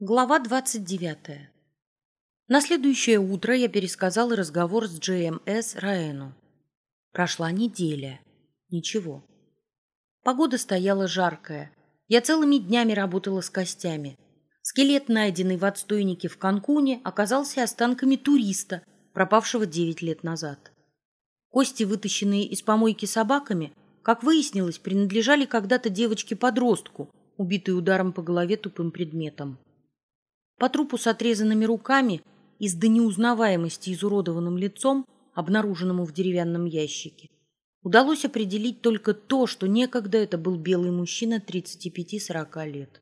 Глава 29. На следующее утро я пересказал разговор с GMS Раэну. Прошла неделя. Ничего. Погода стояла жаркая. Я целыми днями работала с костями. Скелет, найденный в отстойнике в Канкуне, оказался останками туриста, пропавшего девять лет назад. Кости, вытащенные из помойки собаками, как выяснилось, принадлежали когда-то девочке-подростку, убитой ударом по голове тупым предметом. По трупу с отрезанными руками и с до неузнаваемости изуродованным лицом, обнаруженному в деревянном ящике, удалось определить только то, что некогда это был белый мужчина 35-40 лет.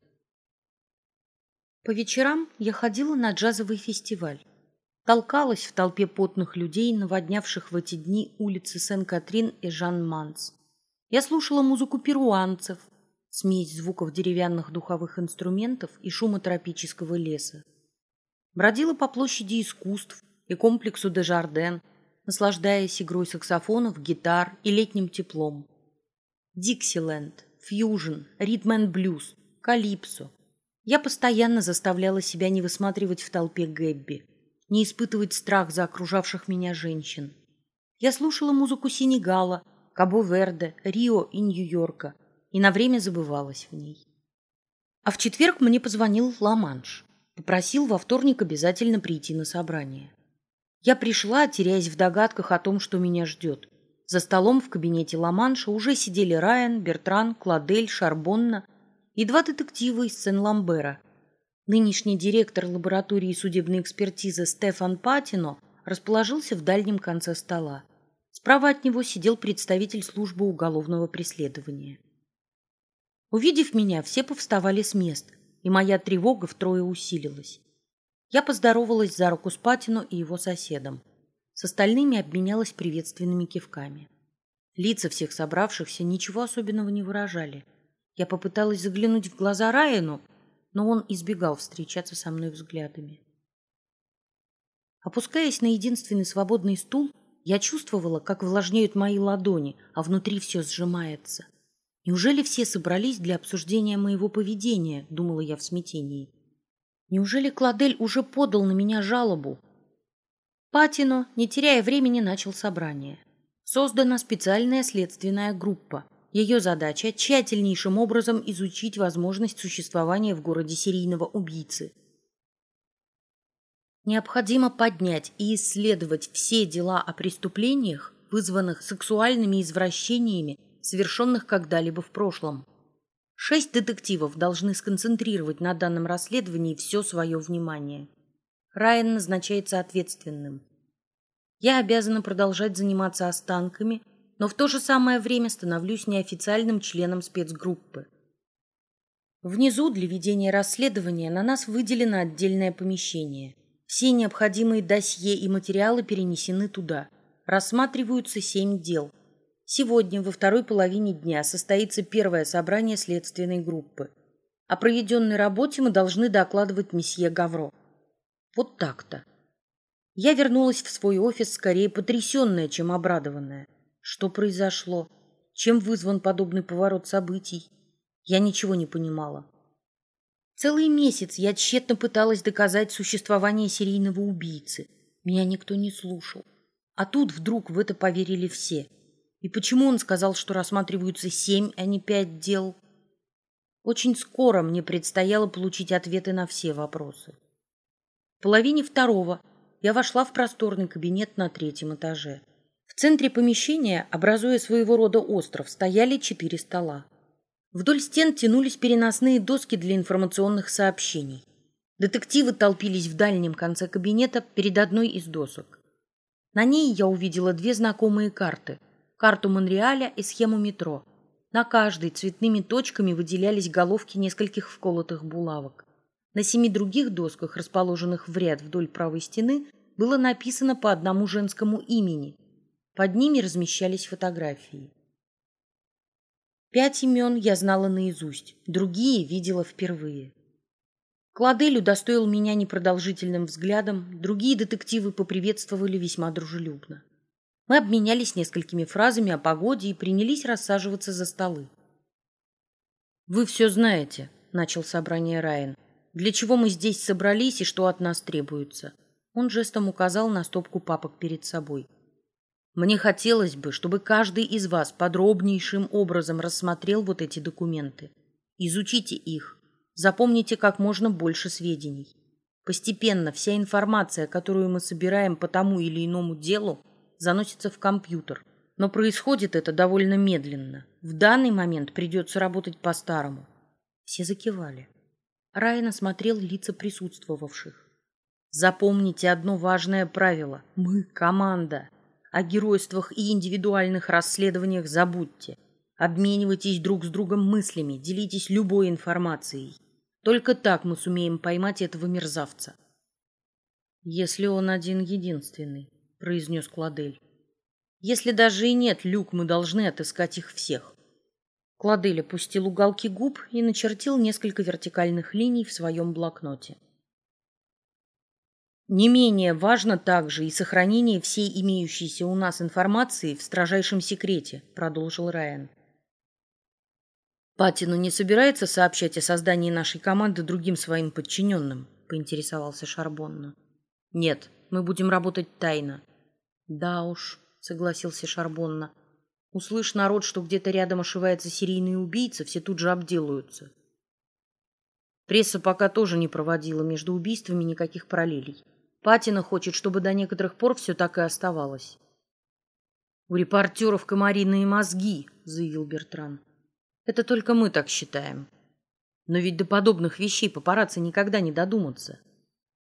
По вечерам я ходила на джазовый фестиваль. Толкалась в толпе потных людей, наводнявших в эти дни улицы Сен-Катрин и Жан-Манс. Я слушала музыку перуанцев, смесь звуков деревянных духовых инструментов и шума тропического леса. Бродила по площади искусств и комплексу Дежарден, наслаждаясь игрой саксофонов, гитар и летним теплом. Диксиленд, фьюжн, ритм блюз, калипсо. Я постоянно заставляла себя не высматривать в толпе Гэбби, не испытывать страх за окружавших меня женщин. Я слушала музыку Сенегала, Кабо-Верде, Рио и Нью-Йорка – и на время забывалась в ней. А в четверг мне позвонил Ла-Манш. Попросил во вторник обязательно прийти на собрание. Я пришла, теряясь в догадках о том, что меня ждет. За столом в кабинете Ла-Манша уже сидели Райан, Бертран, Кладель, Шарбонна и два детектива из Сен-Ламбера. Нынешний директор лаборатории судебной экспертизы Стефан Патино расположился в дальнем конце стола. Справа от него сидел представитель службы уголовного преследования. Увидев меня, все повставали с мест, и моя тревога втрое усилилась. Я поздоровалась за руку с Патину и его соседом. С остальными обменялась приветственными кивками. Лица всех собравшихся ничего особенного не выражали. Я попыталась заглянуть в глаза Райану, но он избегал встречаться со мной взглядами. Опускаясь на единственный свободный стул, я чувствовала, как влажнеют мои ладони, а внутри все сжимается – Неужели все собрались для обсуждения моего поведения, думала я в смятении. Неужели Кладель уже подал на меня жалобу? Патино, не теряя времени, начал собрание. Создана специальная следственная группа. Ее задача – тщательнейшим образом изучить возможность существования в городе серийного убийцы. Необходимо поднять и исследовать все дела о преступлениях, вызванных сексуальными извращениями совершенных когда-либо в прошлом. Шесть детективов должны сконцентрировать на данном расследовании все свое внимание. Райан назначается ответственным. Я обязана продолжать заниматься останками, но в то же самое время становлюсь неофициальным членом спецгруппы. Внизу для ведения расследования на нас выделено отдельное помещение. Все необходимые досье и материалы перенесены туда. Рассматриваются семь дел – Сегодня, во второй половине дня, состоится первое собрание следственной группы. О проведенной работе мы должны докладывать месье Гавро. Вот так-то. Я вернулась в свой офис скорее потрясенная, чем обрадованная. Что произошло? Чем вызван подобный поворот событий? Я ничего не понимала. Целый месяц я тщетно пыталась доказать существование серийного убийцы. Меня никто не слушал. А тут вдруг в это поверили все – и почему он сказал, что рассматриваются семь, а не пять дел? Очень скоро мне предстояло получить ответы на все вопросы. В половине второго я вошла в просторный кабинет на третьем этаже. В центре помещения, образуя своего рода остров, стояли четыре стола. Вдоль стен тянулись переносные доски для информационных сообщений. Детективы толпились в дальнем конце кабинета перед одной из досок. На ней я увидела две знакомые карты карту Монреаля и схему метро. На каждой цветными точками выделялись головки нескольких вколотых булавок. На семи других досках, расположенных в ряд вдоль правой стены, было написано по одному женскому имени. Под ними размещались фотографии. Пять имен я знала наизусть, другие видела впервые. Кладель удостоил меня непродолжительным взглядом, другие детективы поприветствовали весьма дружелюбно. Мы обменялись несколькими фразами о погоде и принялись рассаживаться за столы. «Вы все знаете», — начал собрание Райан. Для чего мы здесь собрались и что от нас требуется? Он жестом указал на стопку папок перед собой. Мне хотелось бы, чтобы каждый из вас подробнейшим образом рассмотрел вот эти документы. Изучите их, запомните как можно больше сведений. Постепенно вся информация, которую мы собираем по тому или иному делу, заносится в компьютер. Но происходит это довольно медленно. В данный момент придется работать по-старому. Все закивали. Райан осмотрел лица присутствовавших. Запомните одно важное правило. Мы – команда. О геройствах и индивидуальных расследованиях забудьте. Обменивайтесь друг с другом мыслями, делитесь любой информацией. Только так мы сумеем поймать этого мерзавца. Если он один единственный, произнес Кладель. Если даже и нет люк, мы должны отыскать их всех. Кладель опустил уголки губ и начертил несколько вертикальных линий в своем блокноте. Не менее важно также и сохранение всей имеющейся у нас информации в строжайшем секрете, продолжил Райан. Патину не собирается сообщать о создании нашей команды другим своим подчиненным, поинтересовался Шарбонна. Нет, мы будем работать тайно. Да уж, согласился Шарбонна. Услышь народ, что где-то рядом ошивается серийный убийца, все тут же обделаются. Пресса пока тоже не проводила между убийствами никаких параллелей. Патина хочет, чтобы до некоторых пор все так и оставалось. У репортеров комариные мозги, заявил Бертран. Это только мы так считаем. Но ведь до подобных вещей папарацци никогда не додуматься.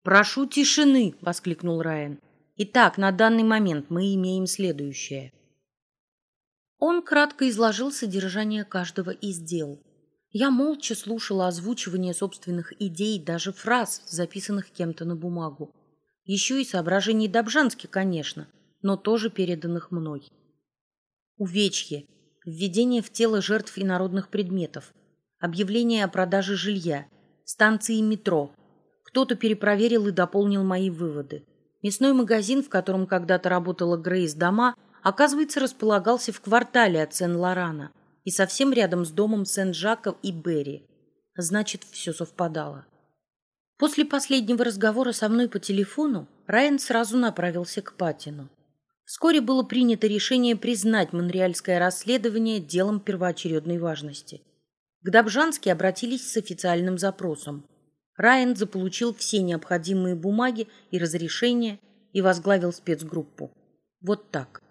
Прошу тишины, воскликнул Райан. Итак, на данный момент мы имеем следующее. Он кратко изложил содержание каждого из дел. Я молча слушала озвучивание собственных идей, даже фраз, записанных кем-то на бумагу. Еще и соображений Добжански, конечно, но тоже переданных мной. Увечье, введение в тело жертв инородных предметов, объявление о продаже жилья, станции метро. Кто-то перепроверил и дополнил мои выводы. Мясной магазин, в котором когда-то работала Грейс Дома, оказывается, располагался в квартале от Сен-Лорана и совсем рядом с домом Сен-Жаков и Берри. Значит, все совпадало. После последнего разговора со мной по телефону Райан сразу направился к Патину. Вскоре было принято решение признать монреальское расследование делом первоочередной важности. К Добжанске обратились с официальным запросом. Райан заполучил все необходимые бумаги и разрешения и возглавил спецгруппу. Вот так.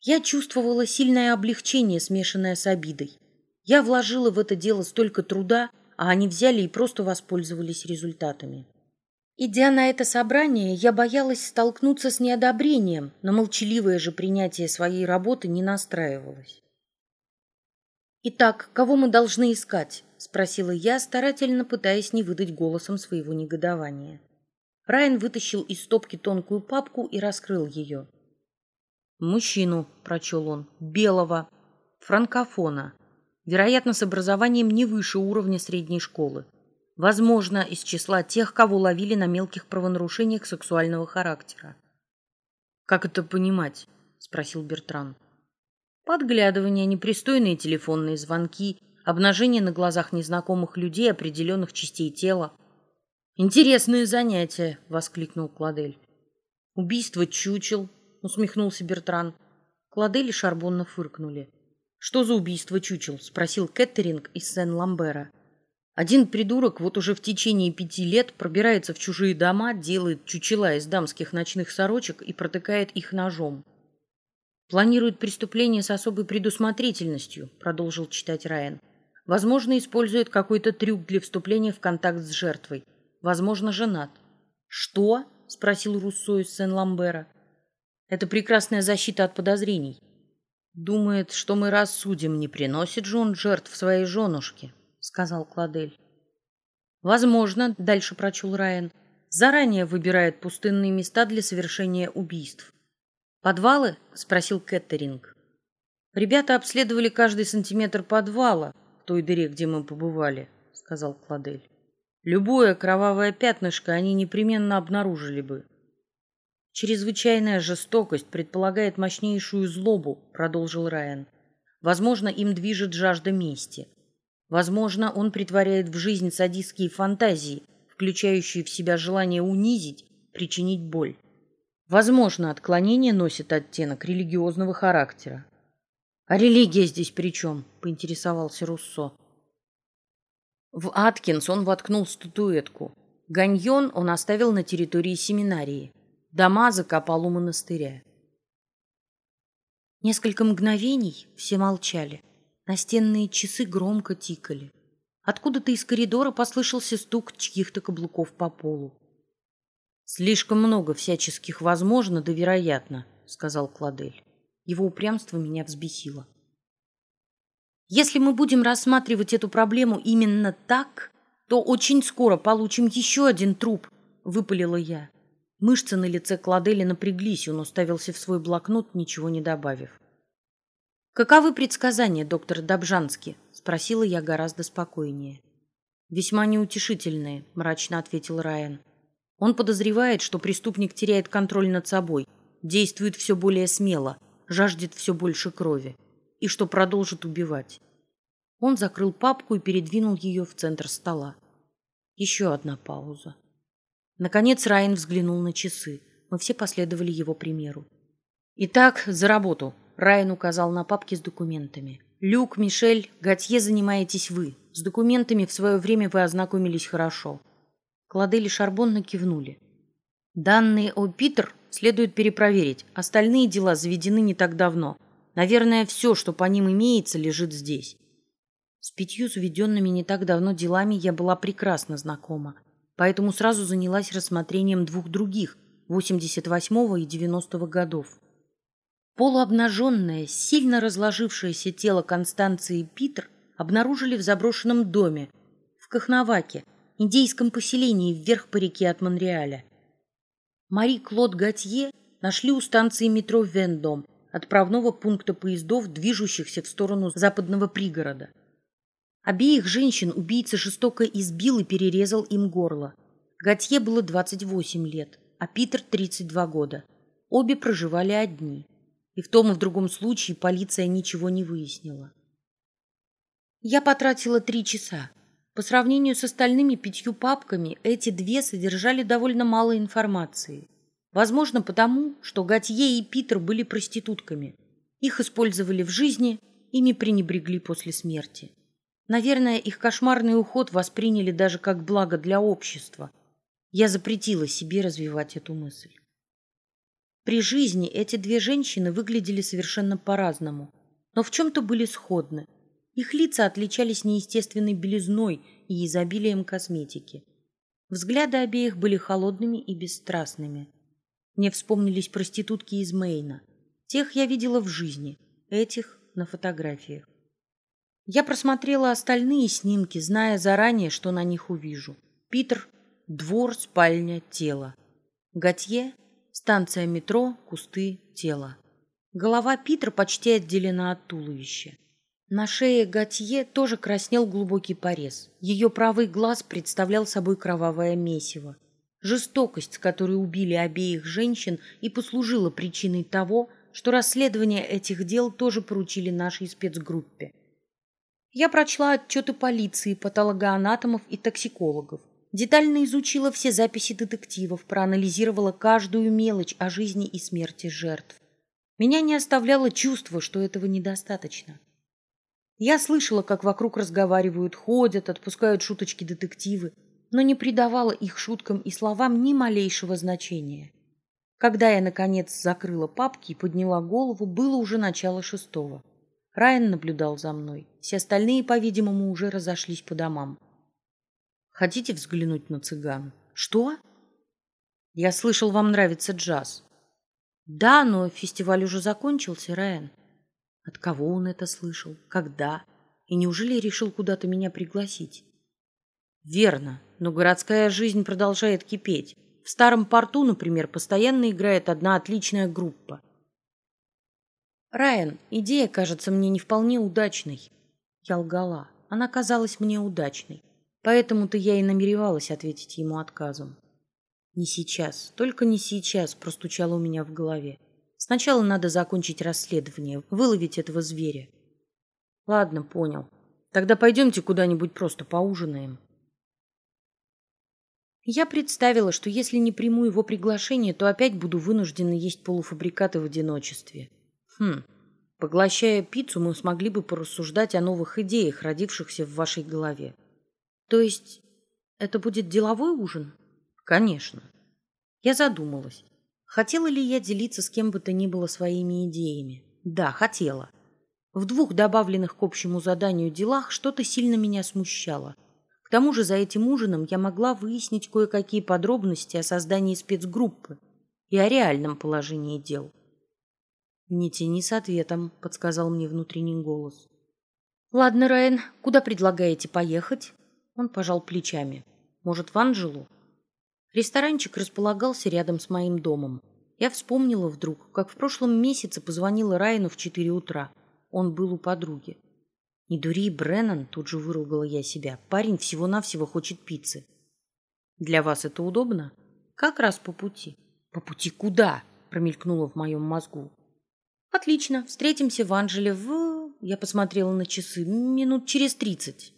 Я чувствовала сильное облегчение, смешанное с обидой. Я вложила в это дело столько труда, а они взяли и просто воспользовались результатами. Идя на это собрание, я боялась столкнуться с неодобрением, но молчаливое же принятие своей работы не настраивалось. «Итак, кого мы должны искать?» – спросила я, старательно пытаясь не выдать голосом своего негодования. Райан вытащил из стопки тонкую папку и раскрыл ее. Мужчину, прочел он, белого, франкофона, вероятно, с образованием не выше уровня средней школы. Возможно, из числа тех, кого ловили на мелких правонарушениях сексуального характера. Как это понимать? спросил Бертран. Подглядывание, непристойные телефонные звонки, обнажение на глазах незнакомых людей определенных частей тела. Интересное занятие, воскликнул Кладель. Убийство чучел, усмехнулся Бертран. Кладели шарбонно фыркнули. Что за убийство чучел? спросил Кеттеринг из Сен-Ламбера. Один придурок вот уже в течение пяти лет пробирается в чужие дома, делает чучела из дамских ночных сорочек и протыкает их ножом. Планирует преступление с особой предусмотрительностью, продолжил читать Райан. Возможно, использует какой-то трюк для вступления в контакт с жертвой. Возможно, женат. Что? спросил Руссо из Сен-Ламбера. Это прекрасная защита от подозрений. Думает, что мы рассудим, не приносит же он жертв своей женушке, сказал Кладель. Возможно, дальше прочел Райан, заранее выбирает пустынные места для совершения убийств. Подвалы? спросил Кеттеринг. Ребята обследовали каждый сантиметр подвала той дыре, где мы побывали, сказал Кладель. Любое кровавое пятнышко они непременно обнаружили бы. Чрезвычайная жестокость предполагает мощнейшую злобу, продолжил Райан. Возможно, им движет жажда мести. Возможно, он притворяет в жизнь садистские фантазии, включающие в себя желание унизить, причинить боль. Возможно, отклонение носит оттенок религиозного характера. «А религия здесь при чем?» — поинтересовался Руссо. В Аткинс он воткнул статуэтку. Ганьон он оставил на территории семинарии. Дома закопал у монастыря. Несколько мгновений все молчали. Настенные часы громко тикали. Откуда-то из коридора послышался стук чьих-то каблуков по полу. «Слишком много всяческих возможно да вероятно», — сказал Кладель. Его упрямство меня взбесило. «Если мы будем рассматривать эту проблему именно так, то очень скоро получим еще один труп», — выпалила я. Мышцы на лице Кладеля напряглись, он уставился в свой блокнот, ничего не добавив. «Каковы предсказания, доктор Добжанский?» — спросила я гораздо спокойнее. «Весьма неутешительные», — мрачно ответил Райан. «Он подозревает, что преступник теряет контроль над собой, действует все более смело, жаждет все больше крови, и что продолжит убивать». Он закрыл папку и передвинул ее в центр стола. Еще одна пауза. Наконец Райан взглянул на часы. Мы все последовали его примеру. «Итак, за работу», Райан указал на папки с документами. «Люк, Мишель, Готье занимаетесь вы. С документами в свое время вы ознакомились хорошо». Кладели Шарбонно кивнули. «Данные о Питер следует перепроверить. Остальные дела заведены не так давно. Наверное, все, что по ним имеется, лежит здесь». С пятью заведенными не так давно делами я была прекрасно знакома, поэтому сразу занялась рассмотрением двух других, 88-го и 90-го годов. Полуобнаженное, сильно разложившееся тело Констанции Питер обнаружили в заброшенном доме в Кахноваке, индейском поселении вверх по реке от Монреаля. Мари Клод Готье нашли у станции метро Вендом, отправного пункта поездов, движущихся в сторону западного пригорода. Обеих женщин убийца жестоко избил и перерезал им горло. Готье было 28 лет, а Питер 32 года. Обе проживали одни и в том и в другом случае полиция ничего не выяснила. Я потратила три часа. По сравнению с остальными пятью папками, эти две содержали довольно мало информации. Возможно, потому, что Готье и Питер были проститутками. Их использовали в жизни, ими пренебрегли после смерти. Наверное, их кошмарный уход восприняли даже как благо для общества. Я запретила себе развивать эту мысль. При жизни эти две женщины выглядели совершенно по-разному, но в чем-то были сходны. Их лица отличались неестественной белизной и изобилием косметики. Взгляды обеих были холодными и бесстрастными. Мне вспомнились проститутки из Мейна. Тех я видела в жизни, этих — на фотографиях. Я просмотрела остальные снимки, зная заранее, что на них увижу. Питер — двор, спальня, тело. Готье Станция метро, кусты, тело. Голова Питера почти отделена от туловища. На шее Готье тоже краснел глубокий порез. Ее правый глаз представлял собой кровавое месиво. Жестокость, с которой убили обеих женщин, и послужила причиной того, что расследование этих дел тоже поручили нашей спецгруппе. Я прочла отчеты полиции, патологоанатомов и токсикологов детально изучила все записи детективов, проанализировала каждую мелочь о жизни и смерти жертв. Меня не оставляло чувство, что этого недостаточно. Я слышала, как вокруг разговаривают, ходят, отпускают шуточки детективы, но не придавала их шуткам и словам ни малейшего значения. Когда я, наконец, закрыла папки и подняла голову, было уже начало шестого. Райан наблюдал за мной. Все остальные, по-видимому, уже разошлись по домам. Хотите взглянуть на цыган? Что? Я слышал, вам нравится джаз. Да, но фестиваль уже закончился, Райан. От кого он это слышал? Когда? И неужели решил куда-то меня пригласить? Верно, но городская жизнь продолжает кипеть. В старом порту, например, постоянно играет одна отличная группа. Райан, идея кажется мне не вполне удачной. Я лгала. Она казалась мне удачной. Поэтому-то я и намеревалась ответить ему отказом. Не сейчас, только не сейчас, простучало у меня в голове. Сначала надо закончить расследование, выловить этого зверя. Ладно, понял. Тогда пойдемте куда-нибудь просто поужинаем. Я представила, что если не приму его приглашение, то опять буду вынуждена есть полуфабрикаты в одиночестве. Хм, поглощая пиццу, мы смогли бы порассуждать о новых идеях, родившихся в вашей голове. То есть это будет деловой ужин? Конечно. Я задумалась. Хотела ли я делиться с кем бы то ни было своими идеями? Да, хотела. В двух добавленных к общему заданию делах что-то сильно меня смущало – к тому же за этим ужином я могла выяснить кое-какие подробности о создании спецгруппы и о реальном положении дел. «Не тяни с ответом», — подсказал мне внутренний голос. «Ладно, Райан, куда предлагаете поехать?» Он пожал плечами. «Может, в Анжелу?» Ресторанчик располагался рядом с моим домом. Я вспомнила вдруг, как в прошлом месяце позвонила Райану в четыре утра. Он был у подруги. Не дури, Бреннан, тут же выругала я себя. Парень всего-навсего хочет пиццы. Для вас это удобно? Как раз по пути. По пути куда? Промелькнуло в моем мозгу. Отлично, встретимся в Анжеле в... Я посмотрела на часы. Минут через тридцать.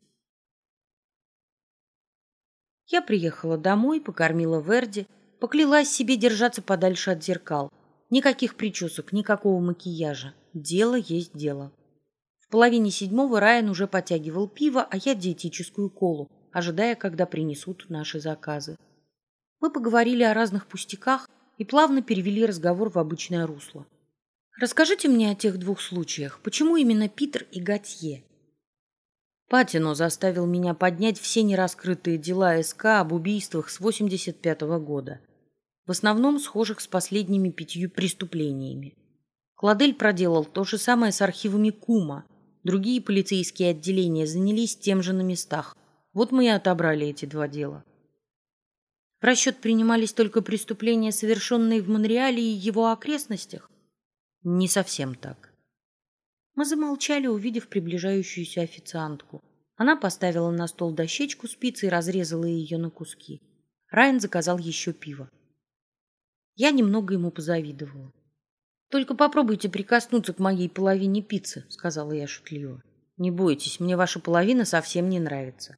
Я приехала домой, покормила Верди, поклялась себе держаться подальше от зеркал. Никаких причесок, никакого макияжа. Дело есть дело. В половине седьмого Райан уже потягивал пиво, а я диетическую колу, ожидая, когда принесут наши заказы. Мы поговорили о разных пустяках и плавно перевели разговор в обычное русло. Расскажите мне о тех двух случаях. Почему именно Питер и Готье? Патино заставил меня поднять все нераскрытые дела СК об убийствах с 85 -го года, в основном схожих с последними пятью преступлениями. Кладель проделал то же самое с архивами Кума – Другие полицейские отделения занялись тем же на местах. Вот мы и отобрали эти два дела. В расчет принимались только преступления, совершенные в Монреале и его окрестностях? Не совсем так. Мы замолчали, увидев приближающуюся официантку. Она поставила на стол дощечку спицы и разрезала ее на куски. Райан заказал еще пиво. Я немного ему позавидовала. Только попробуйте прикоснуться к моей половине пиццы, сказала я шутливо. Не бойтесь, мне ваша половина совсем не нравится.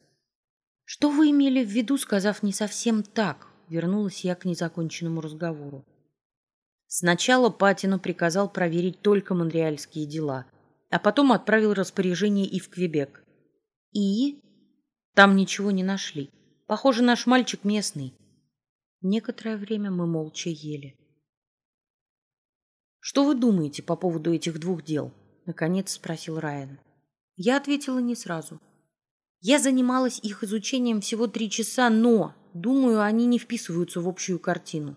Что вы имели в виду, сказав не совсем так? Вернулась я к незаконченному разговору. Сначала Патину приказал проверить только монреальские дела, а потом отправил распоряжение и в Квебек. И там ничего не нашли. Похоже, наш мальчик местный. Некоторое время мы молча ели. Что вы думаете по поводу этих двух дел? Наконец спросил Райан. Я ответила не сразу. Я занималась их изучением всего три часа, но, думаю, они не вписываются в общую картину.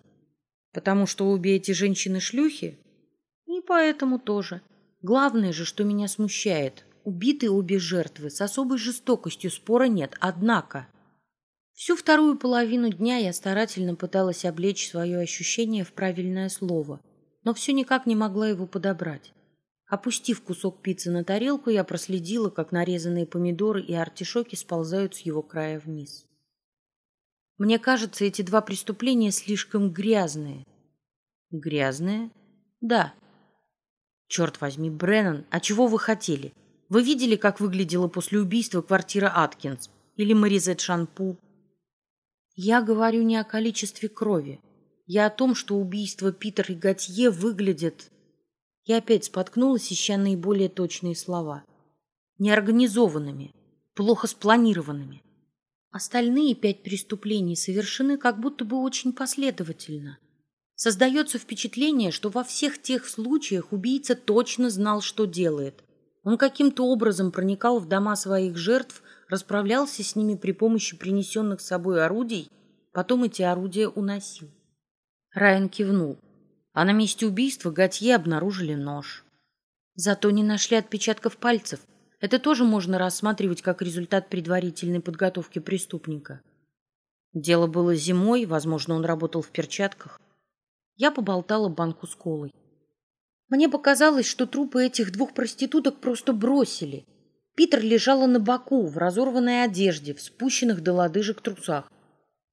Потому что обе эти женщины шлюхи? И поэтому тоже. Главное же, что меня смущает, убиты обе жертвы, с особой жестокостью спора нет, однако... Всю вторую половину дня я старательно пыталась облечь свое ощущение в правильное слово – но все никак не могла его подобрать. Опустив кусок пиццы на тарелку, я проследила, как нарезанные помидоры и артишоки сползают с его края вниз. Мне кажется, эти два преступления слишком грязные. Грязные? Да. Черт возьми, Бреннан, а чего вы хотели? Вы видели, как выглядела после убийства квартира Аткинс? Или Маризет Шанпу? Я говорю не о количестве крови. Я о том, что убийство Питер и Готье выглядят... Я опять споткнулась, ища наиболее точные слова. Неорганизованными, плохо спланированными. Остальные пять преступлений совершены как будто бы очень последовательно. Создается впечатление, что во всех тех случаях убийца точно знал, что делает. Он каким-то образом проникал в дома своих жертв, расправлялся с ними при помощи принесенных с собой орудий, потом эти орудия уносил. Райан кивнул. А на месте убийства Готье обнаружили нож. Зато не нашли отпечатков пальцев. Это тоже можно рассматривать как результат предварительной подготовки преступника. Дело было зимой, возможно, он работал в перчатках. Я поболтала банку с колой. Мне показалось, что трупы этих двух проституток просто бросили. Питер лежала на боку, в разорванной одежде, в спущенных до лодыжек трусах.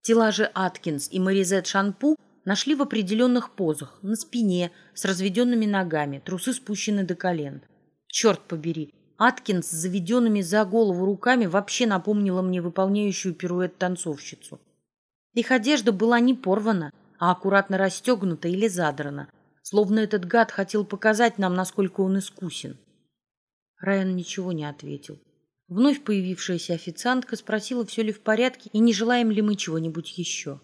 Тела же Аткинс и Маризет Шанпу Нашли в определенных позах, на спине, с разведенными ногами, трусы спущены до колен. Черт побери, Аткинс с заведенными за голову руками вообще напомнила мне выполняющую пируэт танцовщицу. Их одежда была не порвана, а аккуратно расстегнута или задрана, словно этот гад хотел показать нам, насколько он искусен. Райан ничего не ответил. Вновь появившаяся официантка спросила, все ли в порядке и не желаем ли мы чего-нибудь еще.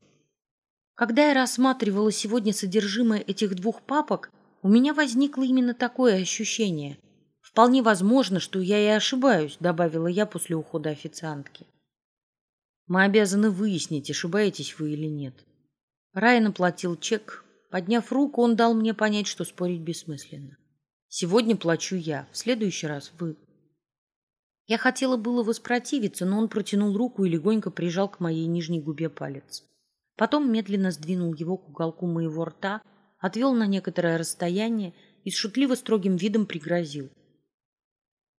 Когда я рассматривала сегодня содержимое этих двух папок, у меня возникло именно такое ощущение. Вполне возможно, что я и ошибаюсь, добавила я после ухода официантки. Мы обязаны выяснить, ошибаетесь вы или нет. Райан оплатил чек. Подняв руку, он дал мне понять, что спорить бессмысленно. Сегодня плачу я, в следующий раз вы. Я хотела было воспротивиться, но он протянул руку и легонько прижал к моей нижней губе палец. Потом медленно сдвинул его к уголку моего рта, отвел на некоторое расстояние и с шутливо строгим видом пригрозил.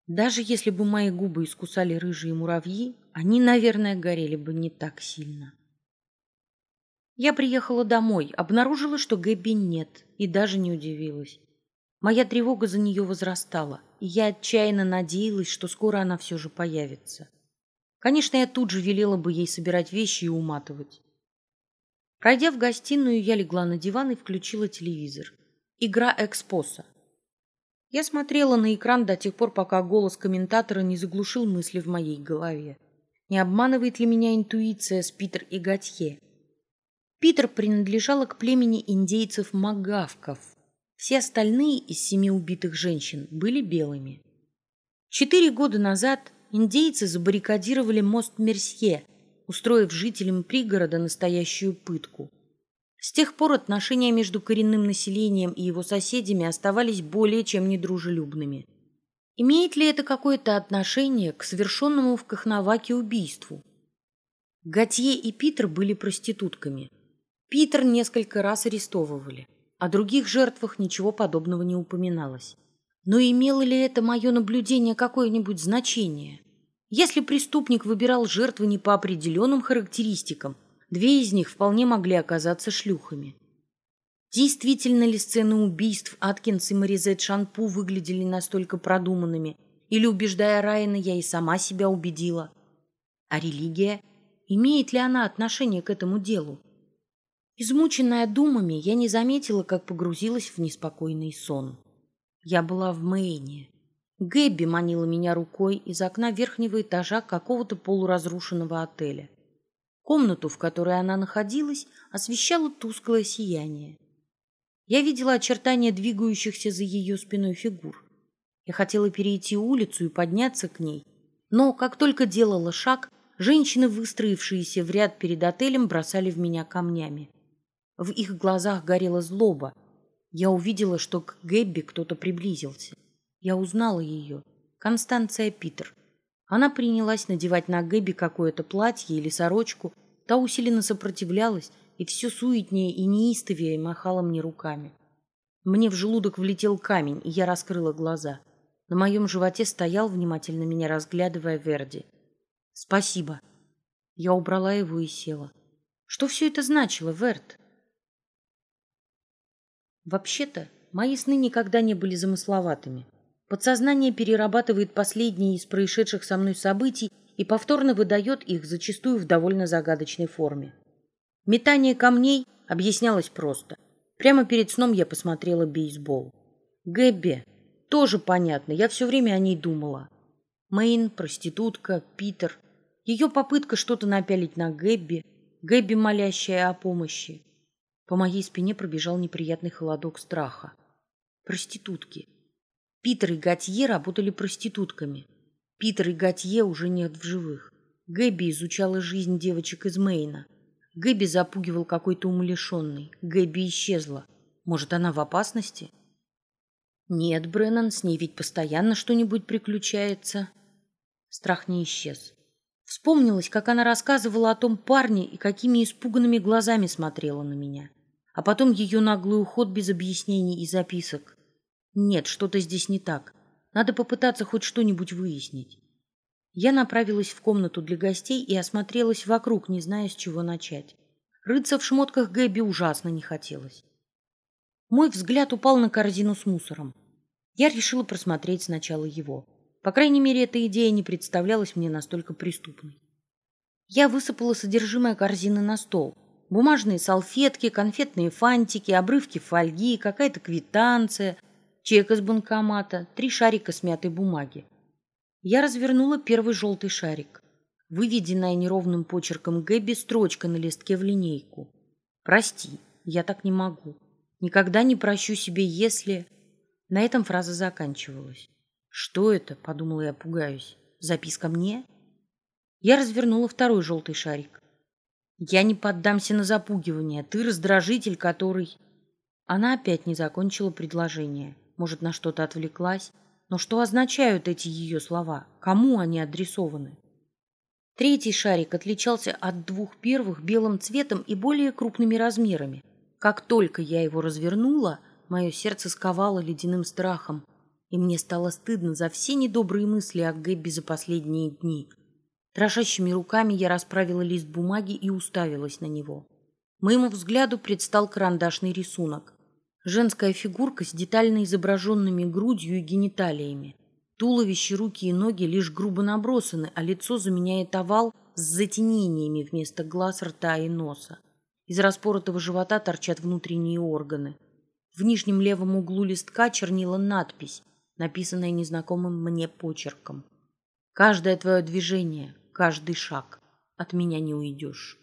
Даже если бы мои губы искусали рыжие муравьи, они, наверное, горели бы не так сильно. Я приехала домой, обнаружила, что Гэбби нет, и даже не удивилась. Моя тревога за нее возрастала, и я отчаянно надеялась, что скоро она все же появится. Конечно, я тут же велела бы ей собирать вещи и уматывать. Пройдя в гостиную, я легла на диван и включила телевизор. Игра Экспоса. Я смотрела на экран до тех пор, пока голос комментатора не заглушил мысли в моей голове. Не обманывает ли меня интуиция с Питер и Готье? Питер принадлежала к племени индейцев Магавков. Все остальные из семи убитых женщин были белыми. Четыре года назад индейцы забаррикадировали мост Мерсье, устроив жителям пригорода настоящую пытку. С тех пор отношения между коренным населением и его соседями оставались более чем недружелюбными. Имеет ли это какое-то отношение к совершенному в Кахноваке убийству? Готье и Питер были проститутками. Питер несколько раз арестовывали. О других жертвах ничего подобного не упоминалось. Но имело ли это мое наблюдение какое-нибудь значение? Если преступник выбирал жертвы не по определенным характеристикам, Две из них вполне могли оказаться шлюхами. Действительно ли сцены убийств Аткинс и Маризет Шанпу выглядели настолько продуманными? Или, убеждая Райана, я и сама себя убедила? А религия? Имеет ли она отношение к этому делу? Измученная думами, я не заметила, как погрузилась в неспокойный сон. Я была в Мэйне. Гэбби манила меня рукой из окна верхнего этажа какого-то полуразрушенного отеля. Комнату, в которой она находилась, освещало тусклое сияние. Я видела очертания двигающихся за ее спиной фигур. Я хотела перейти улицу и подняться к ней, но как только делала шаг, женщины, выстроившиеся в ряд перед отелем, бросали в меня камнями. В их глазах горела злоба. Я увидела, что к Гэбби кто-то приблизился. Я узнала ее. Констанция Питер. Она принялась надевать на Гэби какое-то платье или сорочку. Та усиленно сопротивлялась и все суетнее и неистовее махала мне руками. Мне в желудок влетел камень, и я раскрыла глаза. На моем животе стоял, внимательно меня разглядывая Верди. «Спасибо». Я убрала его и села. «Что все это значило, Верт?» Вообще-то, мои сны никогда не были замысловатыми. Подсознание перерабатывает последние из происшедших со мной событий и повторно выдает их зачастую в довольно загадочной форме. Метание камней объяснялось просто. Прямо перед сном я посмотрела бейсбол. Гэбби. Тоже понятно, я все время о ней думала. Мэйн, проститутка, Питер. Ее попытка что-то напялить на Гэбби. Гэбби, молящая о помощи. По моей спине пробежал неприятный холодок страха. Проститутки. Питер и Готье работали проститутками. Питер и Готье уже нет в живых. Гэби изучала жизнь девочек из Мейна. Гэби запугивал какой-то умалишенный. Гэби исчезла. Может, она в опасности? Нет, Бреннан, с ней ведь постоянно что-нибудь приключается. Страх не исчез. Вспомнилось, как она рассказывала о том парне и какими испуганными глазами смотрела на меня. А потом ее наглый уход без объяснений и записок. Нет, что-то здесь не так. Надо попытаться хоть что-нибудь выяснить. Я направилась в комнату для гостей и осмотрелась вокруг, не зная, с чего начать. Рыться в шмотках Гэби ужасно не хотелось. Мой взгляд упал на корзину с мусором. Я решила просмотреть сначала его. По крайней мере, эта идея не представлялась мне настолько преступной. Я высыпала содержимое корзины на стол. Бумажные салфетки, конфетные фантики, обрывки фольги, какая-то квитанция, чек из банкомата, три шарика смятой бумаги. Я развернула первый желтый шарик. Выведенная неровным почерком Гэби строчка на листке в линейку. «Прости, я так не могу. Никогда не прощу себе, если...» На этом фраза заканчивалась. «Что это?» — подумала я, пугаюсь. «Записка мне?» Я развернула второй желтый шарик. «Я не поддамся на запугивание. Ты раздражитель, который...» Она опять не закончила предложение. Может, на что-то отвлеклась? Но что означают эти ее слова? Кому они адресованы? Третий шарик отличался от двух первых белым цветом и более крупными размерами. Как только я его развернула, мое сердце сковало ледяным страхом, и мне стало стыдно за все недобрые мысли о Гэбби за последние дни. Дрожащими руками я расправила лист бумаги и уставилась на него. Моему взгляду предстал карандашный рисунок. Женская фигурка с детально изображенными грудью и гениталиями. Туловище, руки и ноги лишь грубо набросаны, а лицо заменяет овал с затенениями вместо глаз, рта и носа. Из распоротого живота торчат внутренние органы. В нижнем левом углу листка чернила надпись, написанная незнакомым мне почерком. «Каждое твое движение, каждый шаг. От меня не уйдешь».